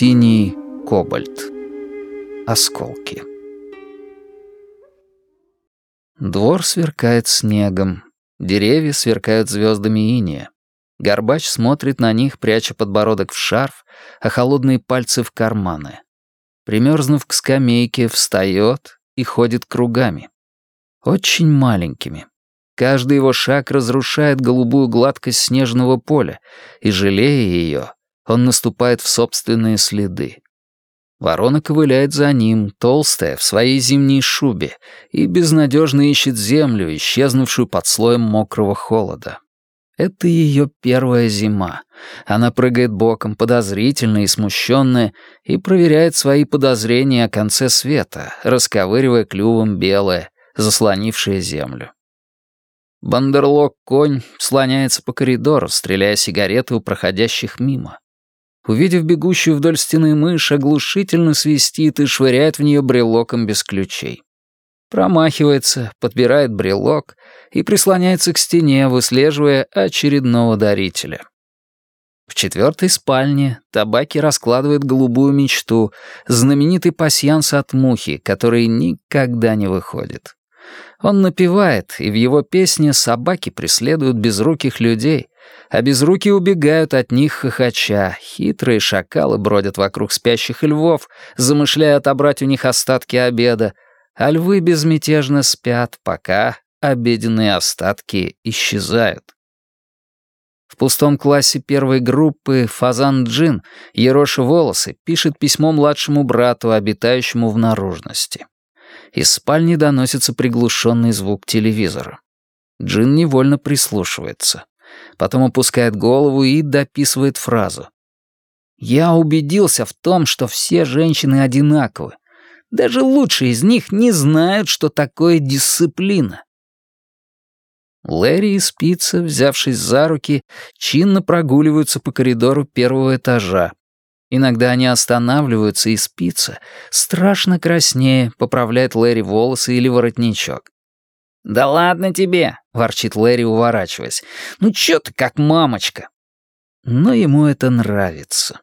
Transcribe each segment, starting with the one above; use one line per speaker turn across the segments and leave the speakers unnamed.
Синий кобальт. Осколки. Двор сверкает снегом. Деревья сверкают звездами иния. Горбач смотрит на них, пряча подбородок в шарф, а холодные пальцы в карманы. Примерзнув к скамейке, встает и ходит кругами. Очень маленькими. Каждый его шаг разрушает голубую гладкость снежного поля, и, жалея ее, он наступает в собственные следы. Ворона ковыляет за ним, толстая, в своей зимней шубе, и безнадежно ищет землю, исчезнувшую под слоем мокрого холода. Это ее первая зима. Она прыгает боком, подозрительная и смущенная, и проверяет свои подозрения о конце света, расковыривая клювом белое, заслонившее землю. Бандерлог-конь слоняется по коридору, стреляя сигареты у проходящих мимо. Увидев бегущую вдоль стены мышь, оглушительно свистит и швыряет в нее брелоком без ключей. Промахивается, подбирает брелок и прислоняется к стене, выслеживая очередного дарителя. В четвертой спальне табаки раскладывает голубую мечту, знаменитый пасьянс от мухи, который никогда не выходит. Он напевает, и в его песне собаки преследуют безруких людей, а безрукие убегают от них хохоча, хитрые шакалы бродят вокруг спящих львов, замышляя отобрать у них остатки обеда, а львы безмятежно спят, пока обеденные остатки исчезают. В пустом классе первой группы Фазан Джин, ероши волосы, пишет письмо младшему брату, обитающему в наружности. Из спальни доносится приглушенный звук телевизора. Джин невольно прислушивается. Потом опускает голову и дописывает фразу. «Я убедился в том, что все женщины одинаковы. Даже лучшие из них не знают, что такое дисциплина». Лэри и Спица, взявшись за руки, чинно прогуливаются по коридору первого этажа, Иногда они останавливаются, и спица, страшно краснее, поправляет Лэри волосы или воротничок. «Да ладно тебе!» — ворчит Лэри, уворачиваясь. «Ну чё ты как мамочка?» Но ему это нравится.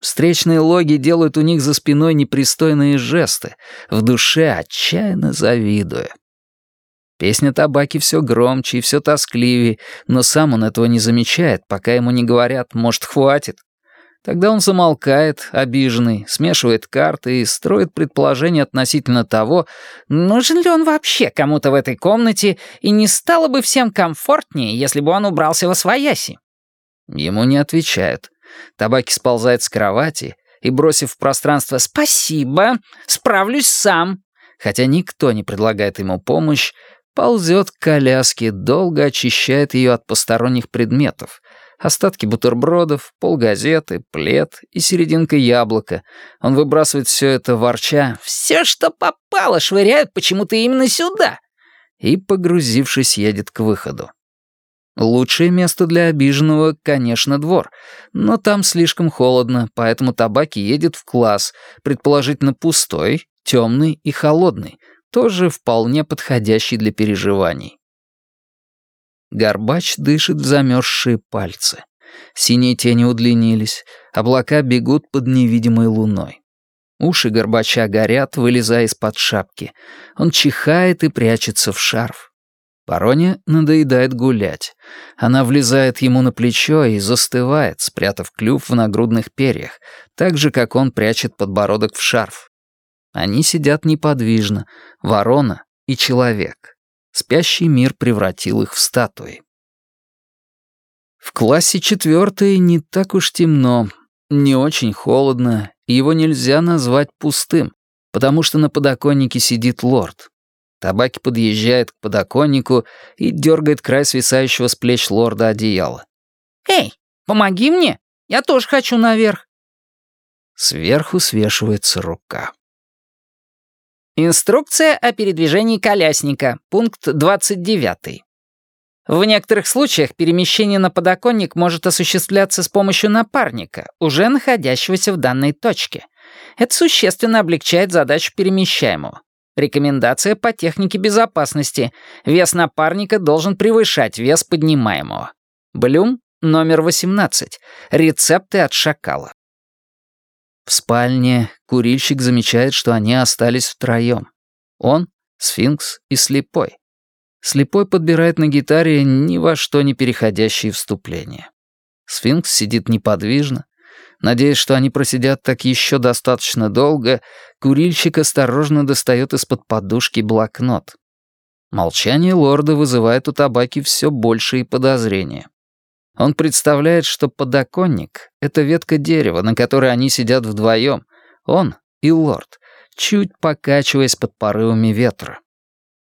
Встречные логи делают у них за спиной непристойные жесты, в душе отчаянно завидуя. Песня табаки все громче и все тоскливее, но сам он этого не замечает, пока ему не говорят «может, хватит?». Тогда он замолкает, обиженный, смешивает карты и строит предположение относительно того, нужен ли он вообще кому-то в этой комнате и не стало бы всем комфортнее, если бы он убрался во свояси. Ему не отвечают. Табаки сползает с кровати и, бросив в пространство «Спасибо, справлюсь сам», хотя никто не предлагает ему помощь, ползет к коляске, долго очищает ее от посторонних предметов, Остатки бутербродов, полгазеты, плед и серединка яблока. Он выбрасывает все это ворча. «Все, что попало, швыряют почему-то именно сюда!» И, погрузившись, едет к выходу. Лучшее место для обиженного, конечно, двор, но там слишком холодно, поэтому табаки едет в класс, предположительно пустой, темный и холодный, тоже вполне подходящий для переживаний. Горбач дышит в замерзшие пальцы. Синие тени удлинились, облака бегут под невидимой луной. Уши Горбача горят, вылезая из-под шапки. Он чихает и прячется в шарф. Вороне надоедает гулять. Она влезает ему на плечо и застывает, спрятав клюв в нагрудных перьях, так же, как он прячет подбородок в шарф. Они сидят неподвижно, ворона и человек. Спящий мир превратил их в статуи. В классе четвертой не так уж темно, не очень холодно, его нельзя назвать пустым, потому что на подоконнике сидит лорд. Табаки подъезжает к подоконнику и дергает край свисающего с плеч лорда одеяла. «Эй, помоги мне! Я тоже хочу наверх!» Сверху свешивается рука. Инструкция о передвижении колясника, пункт 29. В некоторых случаях перемещение на подоконник может осуществляться с помощью напарника, уже находящегося в данной точке. Это существенно облегчает задачу перемещаемого. Рекомендация по технике безопасности. Вес напарника должен превышать вес поднимаемого. Блюм, номер 18. Рецепты от шакала. В спальне курильщик замечает, что они остались втроем. Он, сфинкс и слепой. Слепой подбирает на гитаре ни во что не переходящие вступления. Сфинкс сидит неподвижно. Надеясь, что они просидят так еще достаточно долго, курильщик осторожно достает из-под подушки блокнот. Молчание лорда вызывает у табаки все большие подозрения. Он представляет, что подоконник — это ветка дерева, на которой они сидят вдвоем, он и лорд, чуть покачиваясь под порывами ветра.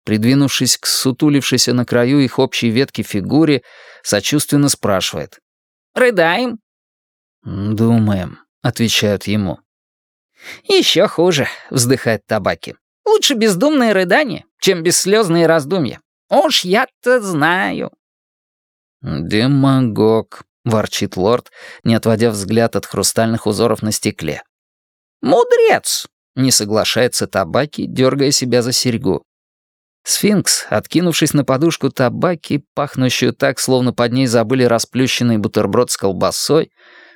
Придвинувшись к сутулившейся на краю их общей ветки фигуре, сочувственно спрашивает.
«Рыдаем?»
«Думаем», — отвечают ему.
«Еще хуже», — вздыхает табаки. «Лучше бездумные рыдания, чем бесслезные раздумья. Уж я-то знаю».
«Демагог», — ворчит лорд, не отводя взгляд от хрустальных узоров на стекле.
«Мудрец», —
не соглашается табаки, дергая себя за серьгу. Сфинкс, откинувшись на подушку табаки, пахнущую так, словно под ней забыли расплющенный бутерброд с колбасой,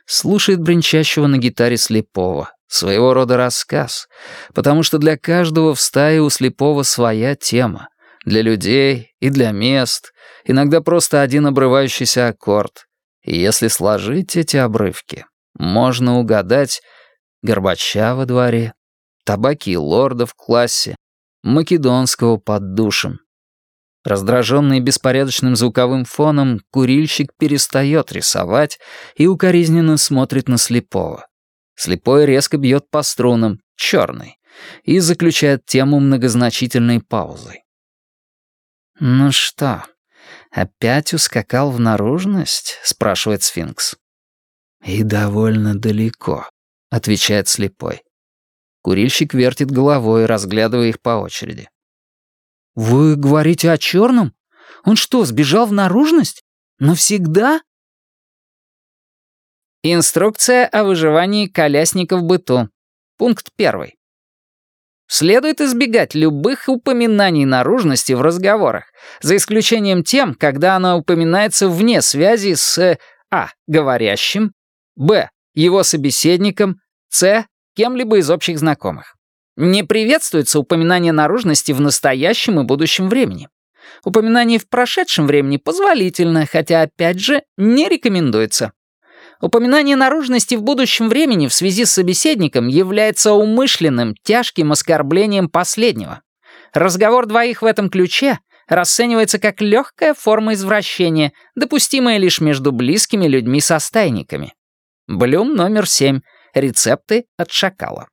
слушает бренчащего на гитаре слепого, своего рода рассказ, потому что для каждого в стае у слепого своя тема, для людей и для мест, иногда просто один обрывающийся аккорд. И если сложить эти обрывки, можно угадать Горбача во дворе, табаки лорда в классе, Македонского под душем. Раздраженный беспорядочным звуковым фоном, курильщик перестает рисовать и укоризненно смотрит на слепого. Слепой резко бьет по струнам, черный, и заключает тему многозначительной паузой. «Ну что, опять ускакал в наружность?» — спрашивает сфинкс. «И довольно далеко», — отвечает слепой. Курильщик вертит головой, разглядывая их по очереди. «Вы говорите о черном? Он что, сбежал в наружность? Навсегда?»
Инструкция о выживании колясника в быту. Пункт первый. Следует избегать любых упоминаний наружности в разговорах, за исключением тем, когда она упоминается вне связи с а. говорящим, б. его собеседником, с кем-либо из общих знакомых. Не приветствуется упоминание наружности в настоящем и будущем времени. Упоминание в прошедшем времени позволительно, хотя, опять же, не рекомендуется. Упоминание наружности в будущем времени в связи с собеседником является умышленным, тяжким оскорблением последнего. Разговор двоих в этом ключе расценивается как легкая форма извращения, допустимая лишь между близкими людьми-состайниками. Блюм номер семь. Рецепты от шакала.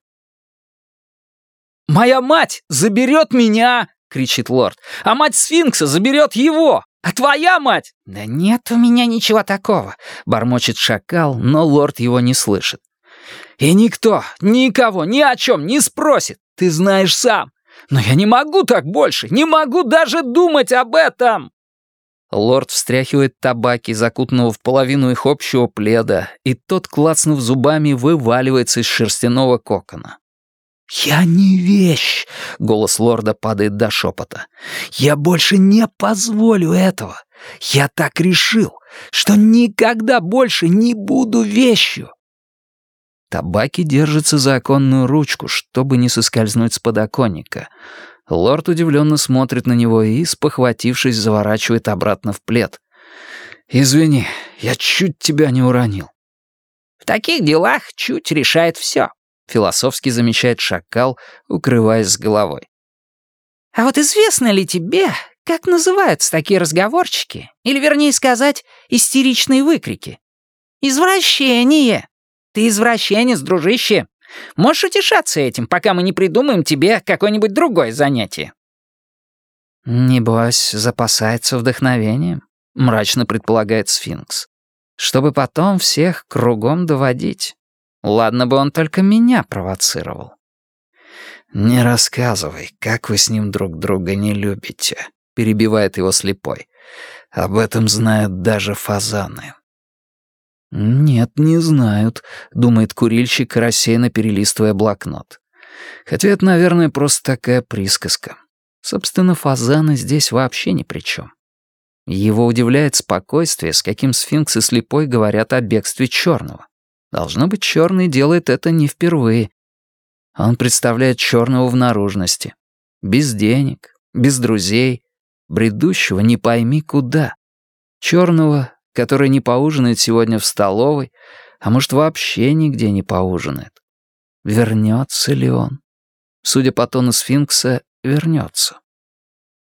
«Моя мать заберет меня!» — кричит лорд. «А мать сфинкса заберет его! А твоя мать...»
«Да нет у меня ничего такого», — бормочет шакал, но лорд его не слышит.
«И никто, никого, ни о чем не спросит, ты знаешь сам. Но я не могу так больше, не могу даже думать об этом!»
Лорд встряхивает табаки, закутанного в половину их общего пледа, и тот, клацнув зубами, вываливается из шерстяного кокона.
«Я не вещь!» — голос лорда падает до шепота. «Я больше не позволю этого! Я так решил, что никогда больше не буду вещью!»
Табаки держится за оконную ручку, чтобы не соскользнуть с подоконника. Лорд удивленно смотрит на него и, спохватившись, заворачивает обратно в плед. «Извини, я чуть тебя не уронил».
«В таких делах чуть решает все», — философски замечает шакал, укрываясь с головой. «А вот известно ли тебе, как называются такие разговорчики, или, вернее сказать, истеричные выкрики? Извращение. Ты извращенец, дружище. Можешь утешаться этим, пока мы не придумаем тебе какое-нибудь другое занятие».
«Небось, запасается вдохновением», — мрачно предполагает сфинкс. «Чтобы потом всех кругом доводить. Ладно бы он только меня провоцировал». «Не рассказывай, как вы с ним друг друга не любите», — перебивает его слепой. «Об этом знают даже фазаны». «Нет, не знают», — думает курильщик, рассеянно перелистывая блокнот. Хотя это, наверное, просто такая присказка. Собственно, фазаны здесь вообще ни при чем. Его удивляет спокойствие, с каким сфинкс и слепой говорят о бегстве черного. Должно быть, черный делает это не впервые. Он представляет черного в наружности. Без денег, без друзей, бредущего не пойми куда. Черного, который не поужинает сегодня в столовой, а может вообще нигде не поужинает. Вернется ли он? Судя по тону сфинкса, вернется.